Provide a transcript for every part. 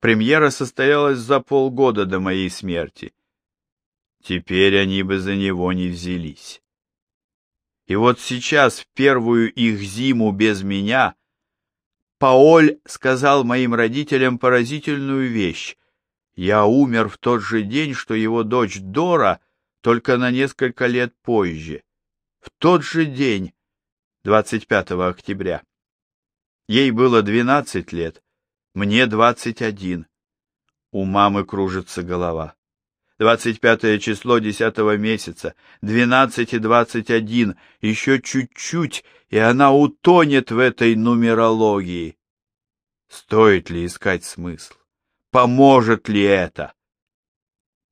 Премьера состоялась за полгода до моей смерти. Теперь они бы за него не взялись. И вот сейчас, в первую их зиму без меня, Паоль сказал моим родителям поразительную вещь. Я умер в тот же день, что его дочь Дора, только на несколько лет позже. В тот же день, 25 октября. Ей было 12 лет, мне 21. У мамы кружится голова. 25 число 10 месяца, 12 и 21, еще чуть-чуть, и она утонет в этой нумерологии. Стоит ли искать смысл? Поможет ли это?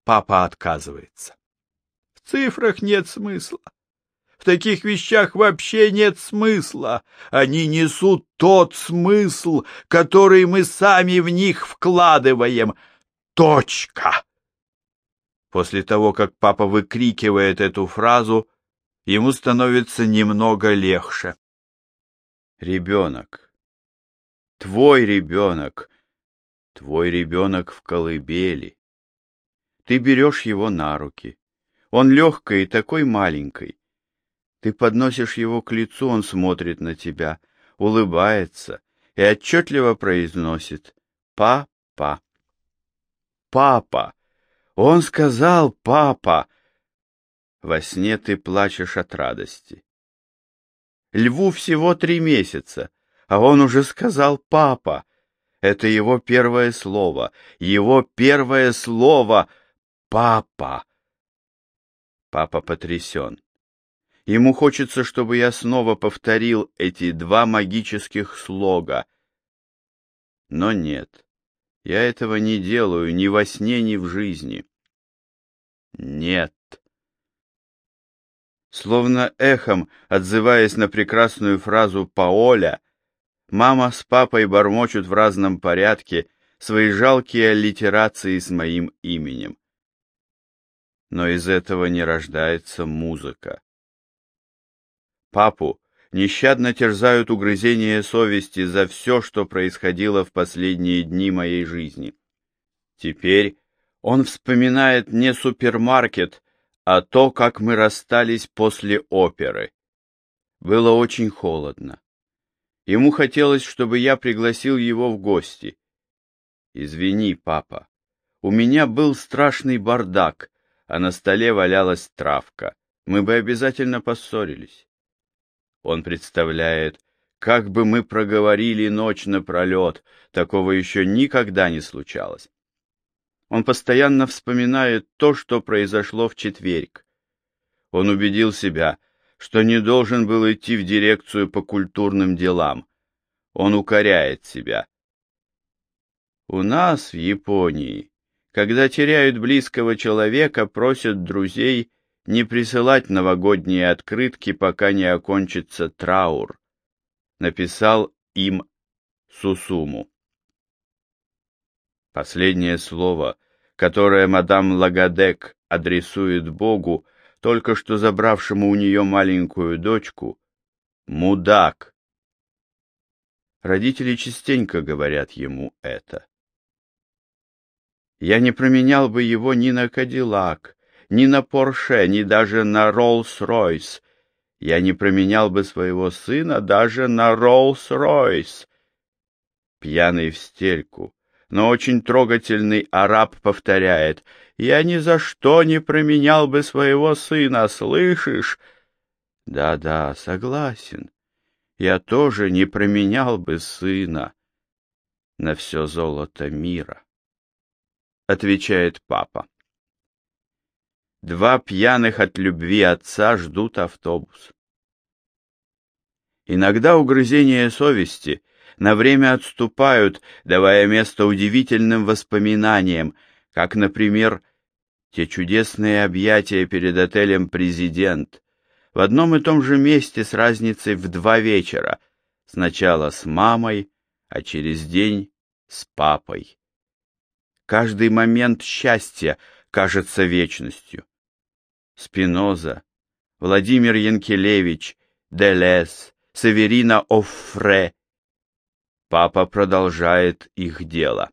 Папа отказывается. В цифрах нет смысла. В таких вещах вообще нет смысла. Они несут тот смысл, который мы сами в них вкладываем. Точка. После того, как папа выкрикивает эту фразу, ему становится немного легче. Ребенок. Твой ребенок. Твой ребенок в колыбели. Ты берешь его на руки. Он легкий и такой маленький. Ты подносишь его к лицу, он смотрит на тебя, улыбается и отчетливо произносит «Папа». «Папа». Он сказал, папа. Во сне ты плачешь от радости. Льву всего три месяца, а он уже сказал папа. Это его первое слово, его первое слово «папа». Папа потрясен. Ему хочется, чтобы я снова повторил эти два магических слога. Но нет. Я этого не делаю ни во сне, ни в жизни. Нет. Словно эхом, отзываясь на прекрасную фразу Паоля, мама с папой бормочут в разном порядке свои жалкие аллитерации с моим именем. Но из этого не рождается музыка. Папу нещадно терзают угрызения совести за все, что происходило в последние дни моей жизни. Теперь он вспоминает не супермаркет, а то, как мы расстались после оперы. Было очень холодно. Ему хотелось, чтобы я пригласил его в гости. Извини, папа, у меня был страшный бардак, а на столе валялась травка. Мы бы обязательно поссорились. Он представляет, как бы мы проговорили ночь напролет, такого еще никогда не случалось. Он постоянно вспоминает то, что произошло в четверг. Он убедил себя, что не должен был идти в дирекцию по культурным делам. Он укоряет себя. У нас, в Японии, когда теряют близкого человека, просят друзей не присылать новогодние открытки, пока не окончится траур, написал им Сусуму. Последнее слово, которое мадам Лагадек адресует Богу, только что забравшему у нее маленькую дочку, «мудак». Родители частенько говорят ему это. Я не променял бы его ни на Кадиллак, ни на Порше, ни даже на Роллс-Ройс. Я не променял бы своего сына даже на Роллс-Ройс. Пьяный в стельку, но очень трогательный араб повторяет, «Я ни за что не променял бы своего сына, слышишь?» «Да-да, согласен. Я тоже не променял бы сына на все золото мира», — отвечает папа. Два пьяных от любви отца ждут автобус. Иногда угрызения совести на время отступают, давая место удивительным воспоминаниям, как, например, те чудесные объятия перед отелем «Президент» в одном и том же месте с разницей в два вечера, сначала с мамой, а через день с папой. Каждый момент счастья кажется вечностью. Спиноза, Владимир Янкелевич, Делес, Северина Оффре. Папа продолжает их дело.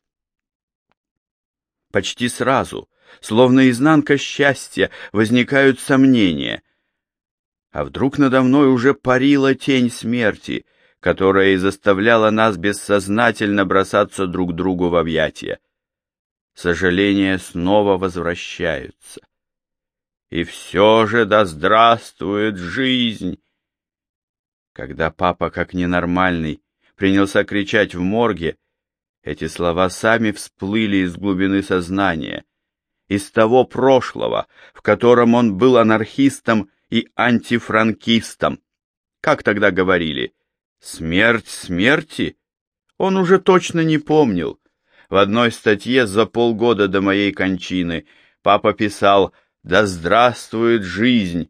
Почти сразу, словно изнанка счастья, возникают сомнения. А вдруг надо мной уже парила тень смерти, которая и заставляла нас бессознательно бросаться друг другу в объятия. Сожаления снова возвращаются. И все же да здравствует жизнь! Когда папа, как ненормальный, принялся кричать в морге, эти слова сами всплыли из глубины сознания, из того прошлого, в котором он был анархистом и антифранкистом. Как тогда говорили? Смерть смерти? Он уже точно не помнил. В одной статье за полгода до моей кончины папа писал «Да здравствует жизнь!»,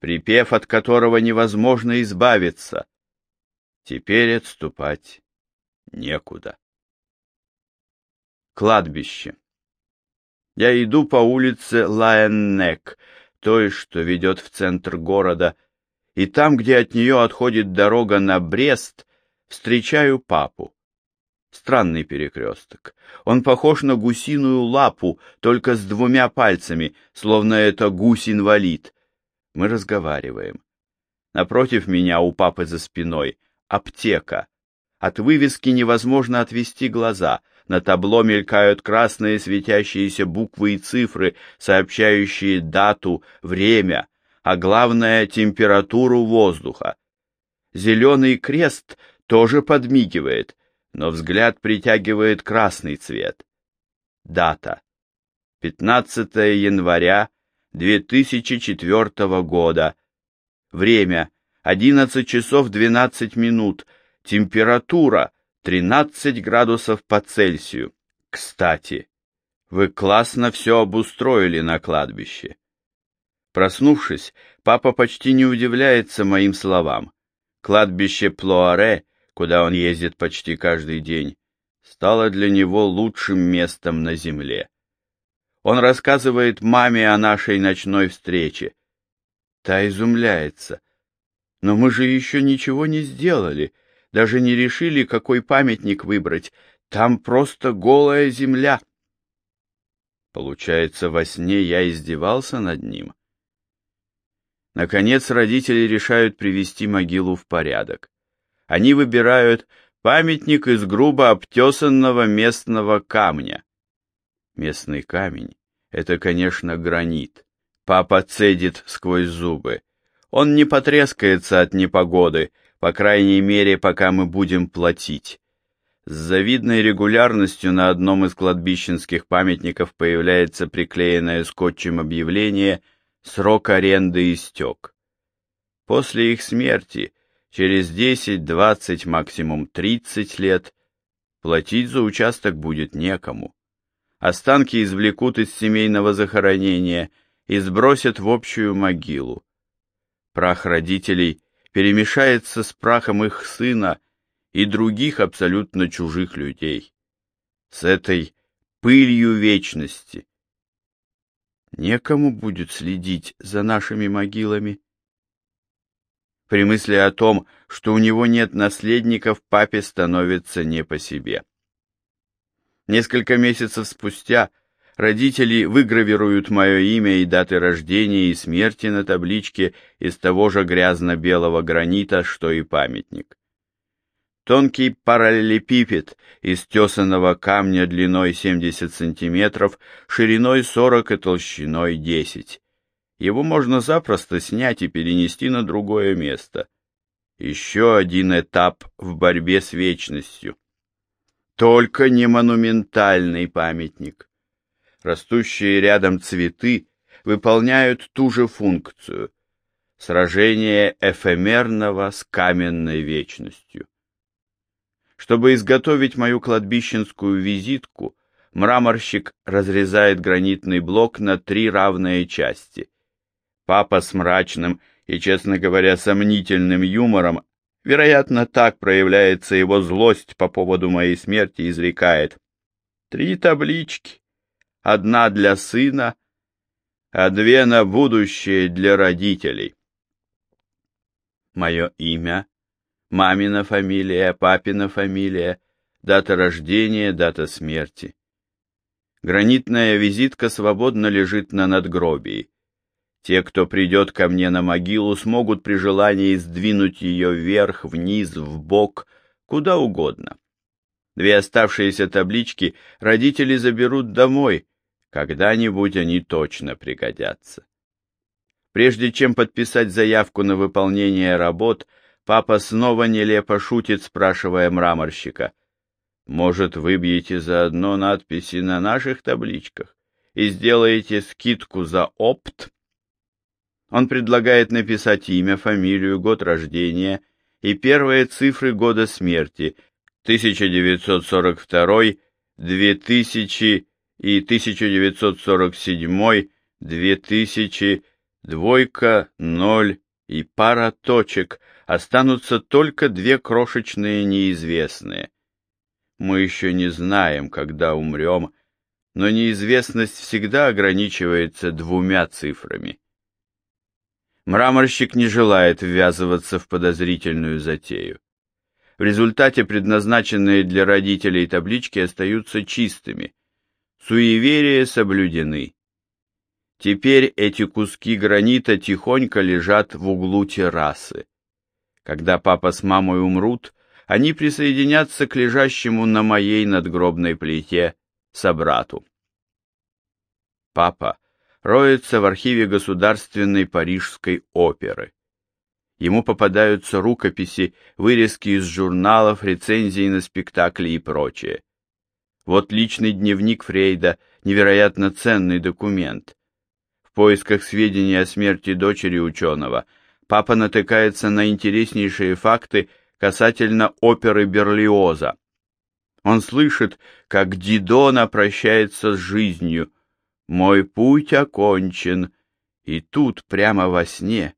припев от которого невозможно избавиться. Теперь отступать некуда. Кладбище. Я иду по улице Лайеннек, той, что ведет в центр города, и там, где от нее отходит дорога на Брест, встречаю папу. Странный перекресток. Он похож на гусиную лапу, только с двумя пальцами, словно это гусь-инвалид. Мы разговариваем. Напротив меня у папы за спиной аптека. От вывески невозможно отвести глаза. На табло мелькают красные светящиеся буквы и цифры, сообщающие дату, время, а главное — температуру воздуха. Зеленый крест тоже подмигивает, но взгляд притягивает красный цвет. Дата. 15 января 2004 года. Время 11 часов 12 минут. Температура 13 градусов по Цельсию. Кстати, вы классно все обустроили на кладбище. Проснувшись, папа почти не удивляется моим словам. Кладбище Плоаре, куда он ездит почти каждый день, стало для него лучшим местом на земле. Он рассказывает маме о нашей ночной встрече. Та изумляется. Но мы же еще ничего не сделали, даже не решили, какой памятник выбрать. Там просто голая земля. Получается, во сне я издевался над ним. Наконец родители решают привести могилу в порядок. Они выбирают памятник из грубо обтесанного местного камня. Местный камень — это, конечно, гранит. Папа цедит сквозь зубы. Он не потрескается от непогоды, по крайней мере, пока мы будем платить. С завидной регулярностью на одном из кладбищенских памятников появляется приклеенное скотчем объявление «Срок аренды истек». После их смерти, через 10, 20, максимум 30 лет, платить за участок будет некому. Останки извлекут из семейного захоронения и сбросят в общую могилу. Прах родителей перемешается с прахом их сына и других абсолютно чужих людей. С этой пылью вечности. Некому будет следить за нашими могилами. При мысли о том, что у него нет наследников, папе становится не по себе. Несколько месяцев спустя родители выгравируют мое имя и даты рождения и смерти на табличке из того же грязно-белого гранита, что и памятник. Тонкий параллелепипед из тесаного камня длиной 70 сантиметров, шириной 40 и толщиной 10. Его можно запросто снять и перенести на другое место. Еще один этап в борьбе с вечностью. Только не монументальный памятник. Растущие рядом цветы выполняют ту же функцию — сражение эфемерного с каменной вечностью. Чтобы изготовить мою кладбищенскую визитку, мраморщик разрезает гранитный блок на три равные части. Папа с мрачным и, честно говоря, сомнительным юмором Вероятно, так проявляется его злость по поводу моей смерти, изрекает. Три таблички. Одна для сына, а две на будущее для родителей. Мое имя, мамина фамилия, папина фамилия, дата рождения, дата смерти. Гранитная визитка свободно лежит на надгробии. Те, кто придет ко мне на могилу, смогут при желании сдвинуть ее вверх, вниз, в бок, куда угодно. Две оставшиеся таблички родители заберут домой, когда-нибудь они точно пригодятся. Прежде чем подписать заявку на выполнение работ, папа снова нелепо шутит, спрашивая мраморщика. «Может, выбьете заодно надписи на наших табличках и сделаете скидку за опт?» Он предлагает написать имя, фамилию, год рождения и первые цифры года смерти 1942, 2000 и 1947, 2000, двойка, ноль и пара точек, останутся только две крошечные неизвестные. Мы еще не знаем, когда умрем, но неизвестность всегда ограничивается двумя цифрами. Мраморщик не желает ввязываться в подозрительную затею. В результате предназначенные для родителей таблички остаются чистыми. Суеверия соблюдены. Теперь эти куски гранита тихонько лежат в углу террасы. Когда папа с мамой умрут, они присоединятся к лежащему на моей надгробной плите собрату. Папа роется в архиве Государственной Парижской оперы. Ему попадаются рукописи, вырезки из журналов, рецензии на спектакли и прочее. Вот личный дневник Фрейда, невероятно ценный документ. В поисках сведений о смерти дочери ученого папа натыкается на интереснейшие факты касательно оперы Берлиоза. Он слышит, как Дидона прощается с жизнью, мой путь окончен. И тут, прямо во сне,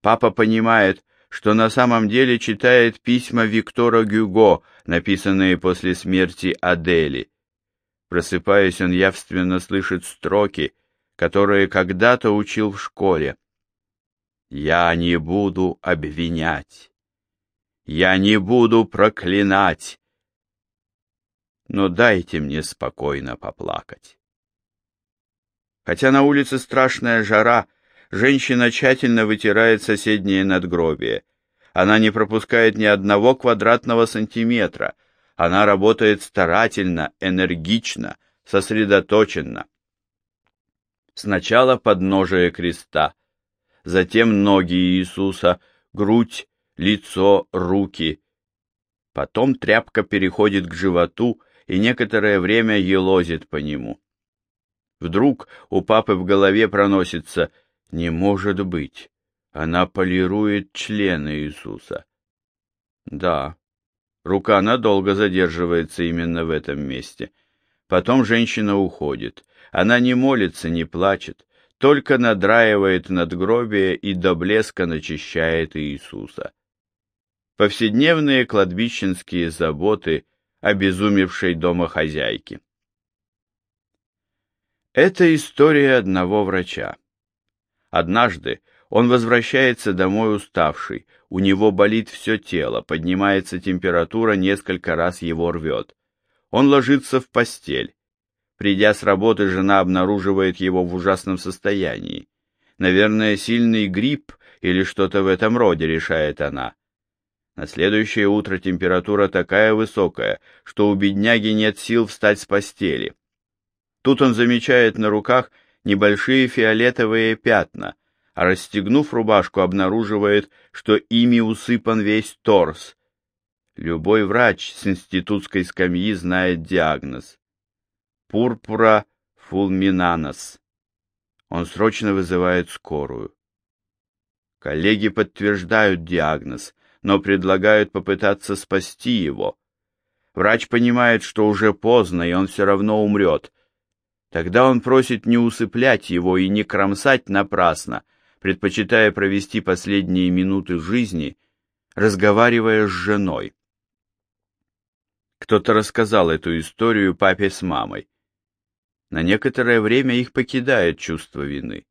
папа понимает, что на самом деле читает письма Виктора Гюго, написанные после смерти Адели. Просыпаясь, он явственно слышит строки, которые когда-то учил в школе. «Я не буду обвинять, я не буду проклинать, но дайте мне спокойно поплакать». Хотя на улице страшная жара, женщина тщательно вытирает соседнее надгробие. Она не пропускает ни одного квадратного сантиметра. Она работает старательно, энергично, сосредоточенно. Сначала подножие креста, затем ноги Иисуса, грудь, лицо, руки. Потом тряпка переходит к животу и некоторое время елозит по нему. Вдруг у папы в голове проносится «Не может быть! Она полирует члены Иисуса!» Да, рука надолго задерживается именно в этом месте. Потом женщина уходит. Она не молится, не плачет, только надраивает надгробие и до блеска начищает Иисуса. Повседневные кладбищенские заботы обезумевшей домохозяйки. Это история одного врача. Однажды он возвращается домой уставший, у него болит все тело, поднимается температура, несколько раз его рвет. Он ложится в постель. Придя с работы, жена обнаруживает его в ужасном состоянии. Наверное, сильный грипп или что-то в этом роде, решает она. На следующее утро температура такая высокая, что у бедняги нет сил встать с постели. Тут он замечает на руках небольшие фиолетовые пятна, а расстегнув рубашку, обнаруживает, что ими усыпан весь торс. Любой врач с институтской скамьи знает диагноз. Пурпура фулминанос. Он срочно вызывает скорую. Коллеги подтверждают диагноз, но предлагают попытаться спасти его. Врач понимает, что уже поздно, и он все равно умрет, Тогда он просит не усыплять его и не кромсать напрасно, предпочитая провести последние минуты жизни, разговаривая с женой. Кто-то рассказал эту историю папе с мамой. На некоторое время их покидает чувство вины.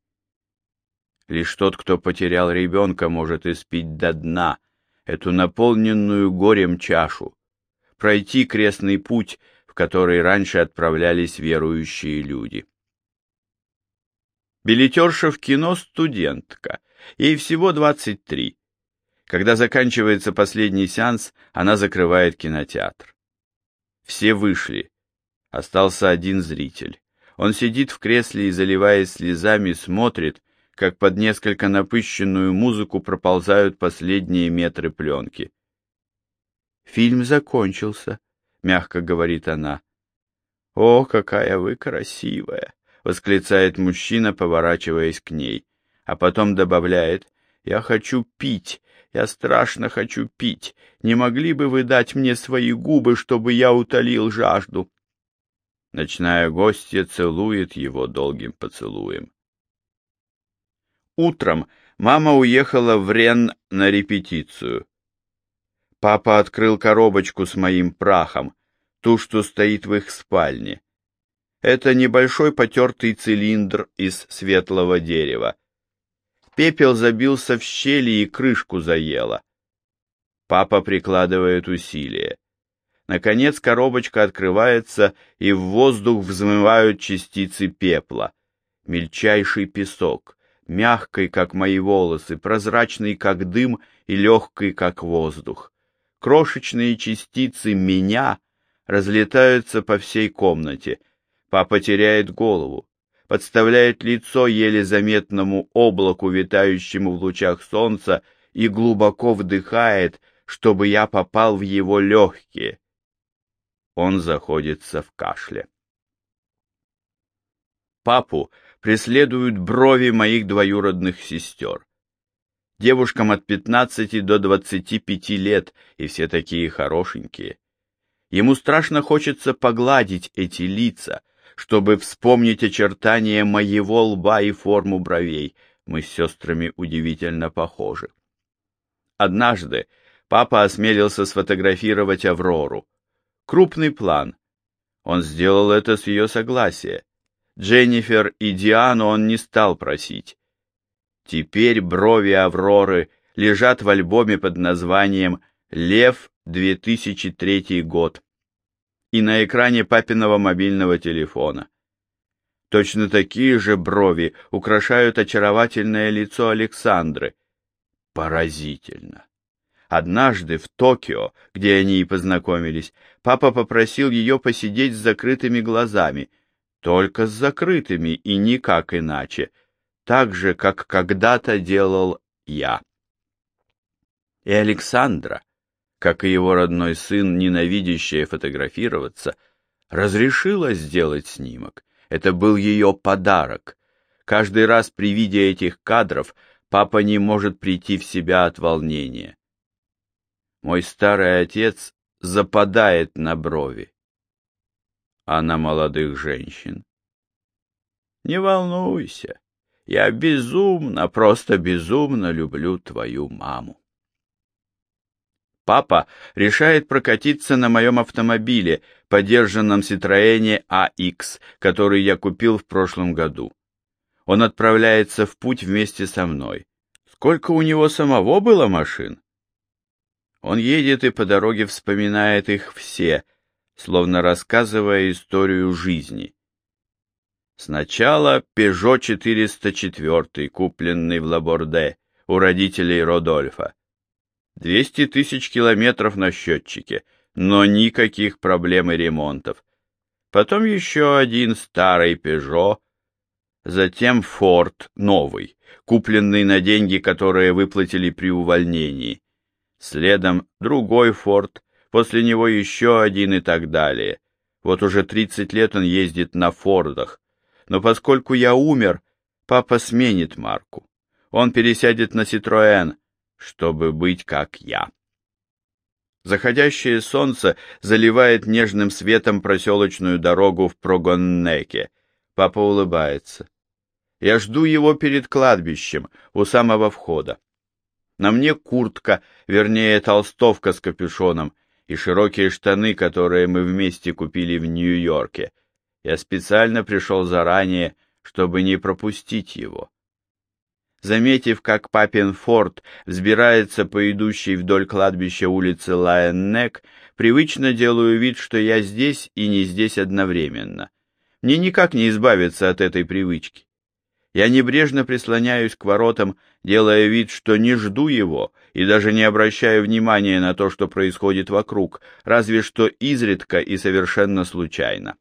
Лишь тот, кто потерял ребенка, может испить до дна эту наполненную горем чашу, пройти крестный путь который раньше отправлялись верующие люди. Билетерша в кино студентка, ей всего 23. Когда заканчивается последний сеанс, она закрывает кинотеатр. Все вышли. Остался один зритель. Он сидит в кресле и, заливаясь слезами, смотрит, как под несколько напыщенную музыку проползают последние метры пленки. «Фильм закончился», — мягко говорит она. «О, какая вы красивая!» восклицает мужчина, поворачиваясь к ней, а потом добавляет «Я хочу пить, я страшно хочу пить. Не могли бы вы дать мне свои губы, чтобы я утолил жажду?» Ночная гостья целует его долгим поцелуем. Утром мама уехала в Рен на репетицию. Папа открыл коробочку с моим прахом, ту, что стоит в их спальне. Это небольшой потертый цилиндр из светлого дерева. Пепел забился в щели и крышку заело. Папа прикладывает усилия. Наконец коробочка открывается, и в воздух взмывают частицы пепла. Мельчайший песок, мягкий, как мои волосы, прозрачный, как дым, и легкий, как воздух. Крошечные частицы меня разлетаются по всей комнате — Папа теряет голову, подставляет лицо еле заметному облаку, витающему в лучах солнца, и глубоко вдыхает, чтобы я попал в его легкие. Он заходится в кашле. Папу преследуют брови моих двоюродных сестер. Девушкам от пятнадцати до двадцати пяти лет, и все такие хорошенькие. Ему страшно хочется погладить эти лица, чтобы вспомнить очертания моего лба и форму бровей. Мы с сестрами удивительно похожи. Однажды папа осмелился сфотографировать Аврору. Крупный план. Он сделал это с ее согласия. Дженнифер и Диану он не стал просить. Теперь брови Авроры лежат в альбоме под названием «Лев 2003 год» и на экране папиного мобильного телефона. Точно такие же брови украшают очаровательное лицо Александры. Поразительно. Однажды в Токио, где они и познакомились, папа попросил ее посидеть с закрытыми глазами, только с закрытыми и никак иначе, так же, как когда-то делал я. И Александра, как и его родной сын, ненавидящая фотографироваться, разрешила сделать снимок. Это был ее подарок. Каждый раз при виде этих кадров папа не может прийти в себя от волнения. Мой старый отец западает на брови. А на молодых женщин? Не волнуйся, я безумно, просто безумно люблю твою маму. Папа решает прокатиться на моем автомобиле, подержанном Citroёn AX, который я купил в прошлом году. Он отправляется в путь вместе со мной. Сколько у него самого было машин? Он едет и по дороге вспоминает их все, словно рассказывая историю жизни. Сначала Peugeot 404, купленный в Лаборде у родителей Родольфа. 200 тысяч километров на счетчике, но никаких проблем и ремонтов. Потом еще один старый Peugeot, затем Ford новый, купленный на деньги, которые выплатили при увольнении. Следом другой Ford, после него еще один и так далее. Вот уже 30 лет он ездит на Фордах. Но поскольку я умер, папа сменит марку. Он пересядет на Citroën, чтобы быть как я. Заходящее солнце заливает нежным светом проселочную дорогу в Прогоннеке. Папа улыбается. Я жду его перед кладбищем, у самого входа. На мне куртка, вернее толстовка с капюшоном, и широкие штаны, которые мы вместе купили в Нью-Йорке. Я специально пришел заранее, чтобы не пропустить его. Заметив, как папин форт взбирается по идущей вдоль кладбища улице Лайеннек, привычно делаю вид, что я здесь и не здесь одновременно. Мне никак не избавиться от этой привычки. Я небрежно прислоняюсь к воротам, делая вид, что не жду его и даже не обращаю внимания на то, что происходит вокруг, разве что изредка и совершенно случайно.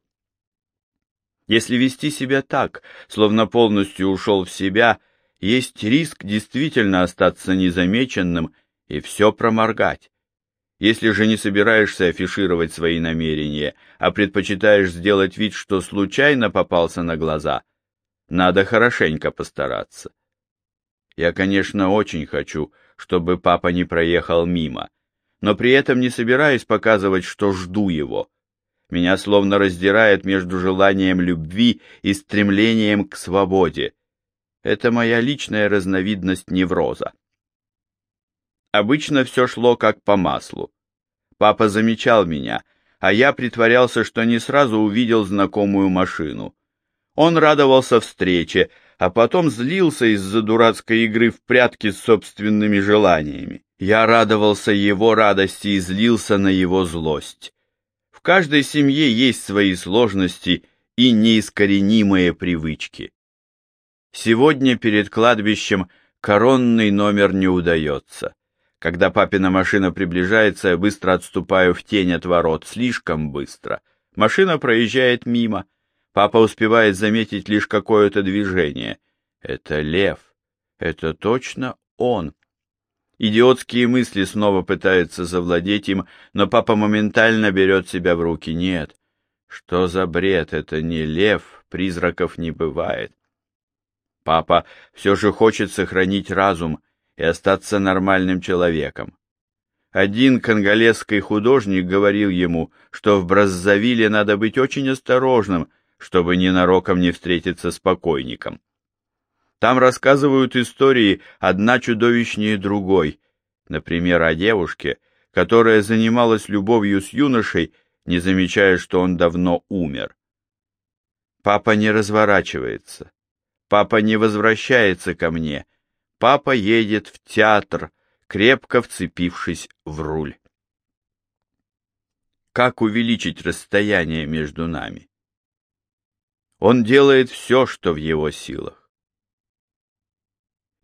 Если вести себя так, словно полностью ушел в себя, есть риск действительно остаться незамеченным и все проморгать. Если же не собираешься афишировать свои намерения, а предпочитаешь сделать вид, что случайно попался на глаза – надо хорошенько постараться. Я, конечно, очень хочу, чтобы папа не проехал мимо, но при этом не собираюсь показывать, что жду его. Меня словно раздирает между желанием любви и стремлением к свободе. Это моя личная разновидность невроза. Обычно все шло как по маслу. Папа замечал меня, а я притворялся, что не сразу увидел знакомую машину. Он радовался встрече, а потом злился из-за дурацкой игры в прятки с собственными желаниями. Я радовался его радости и злился на его злость. Каждой семье есть свои сложности и неискоренимые привычки. Сегодня перед кладбищем коронный номер не удается. Когда папина машина приближается, я быстро отступаю в тень от ворот, слишком быстро. Машина проезжает мимо. Папа успевает заметить лишь какое-то движение. Это лев. Это точно он. Идиотские мысли снова пытаются завладеть им, но папа моментально берет себя в руки. Нет. Что за бред? Это не лев, призраков не бывает. Папа все же хочет сохранить разум и остаться нормальным человеком. Один конголезский художник говорил ему, что в Браззавиле надо быть очень осторожным, чтобы ненароком не встретиться с покойником. Там рассказывают истории одна чудовищнее другой, например, о девушке, которая занималась любовью с юношей, не замечая, что он давно умер. Папа не разворачивается. Папа не возвращается ко мне. Папа едет в театр, крепко вцепившись в руль. Как увеличить расстояние между нами? Он делает все, что в его силах.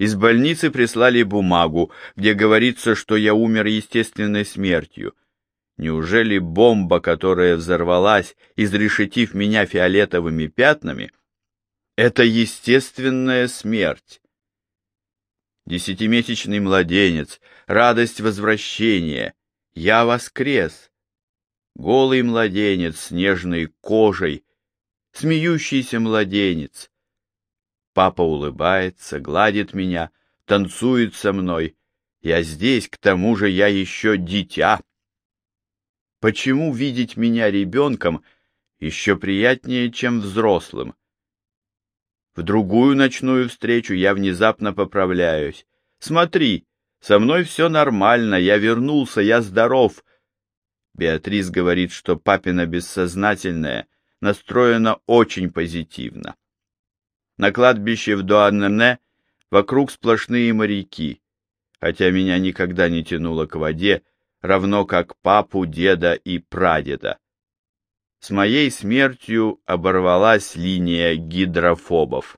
Из больницы прислали бумагу, где говорится, что я умер естественной смертью. Неужели бомба, которая взорвалась, изрешетив меня фиолетовыми пятнами, это естественная смерть? Десятимесячный младенец, радость возвращения. Я воскрес. Голый младенец с нежной кожей, смеющийся младенец. Папа улыбается, гладит меня, танцует со мной. Я здесь, к тому же я еще дитя. Почему видеть меня ребенком еще приятнее, чем взрослым? В другую ночную встречу я внезапно поправляюсь. Смотри, со мной все нормально, я вернулся, я здоров. Беатрис говорит, что папина бессознательная настроена очень позитивно. На кладбище в Дуаннене вокруг сплошные моряки, хотя меня никогда не тянуло к воде, равно как папу, деда и прадеда. С моей смертью оборвалась линия гидрофобов.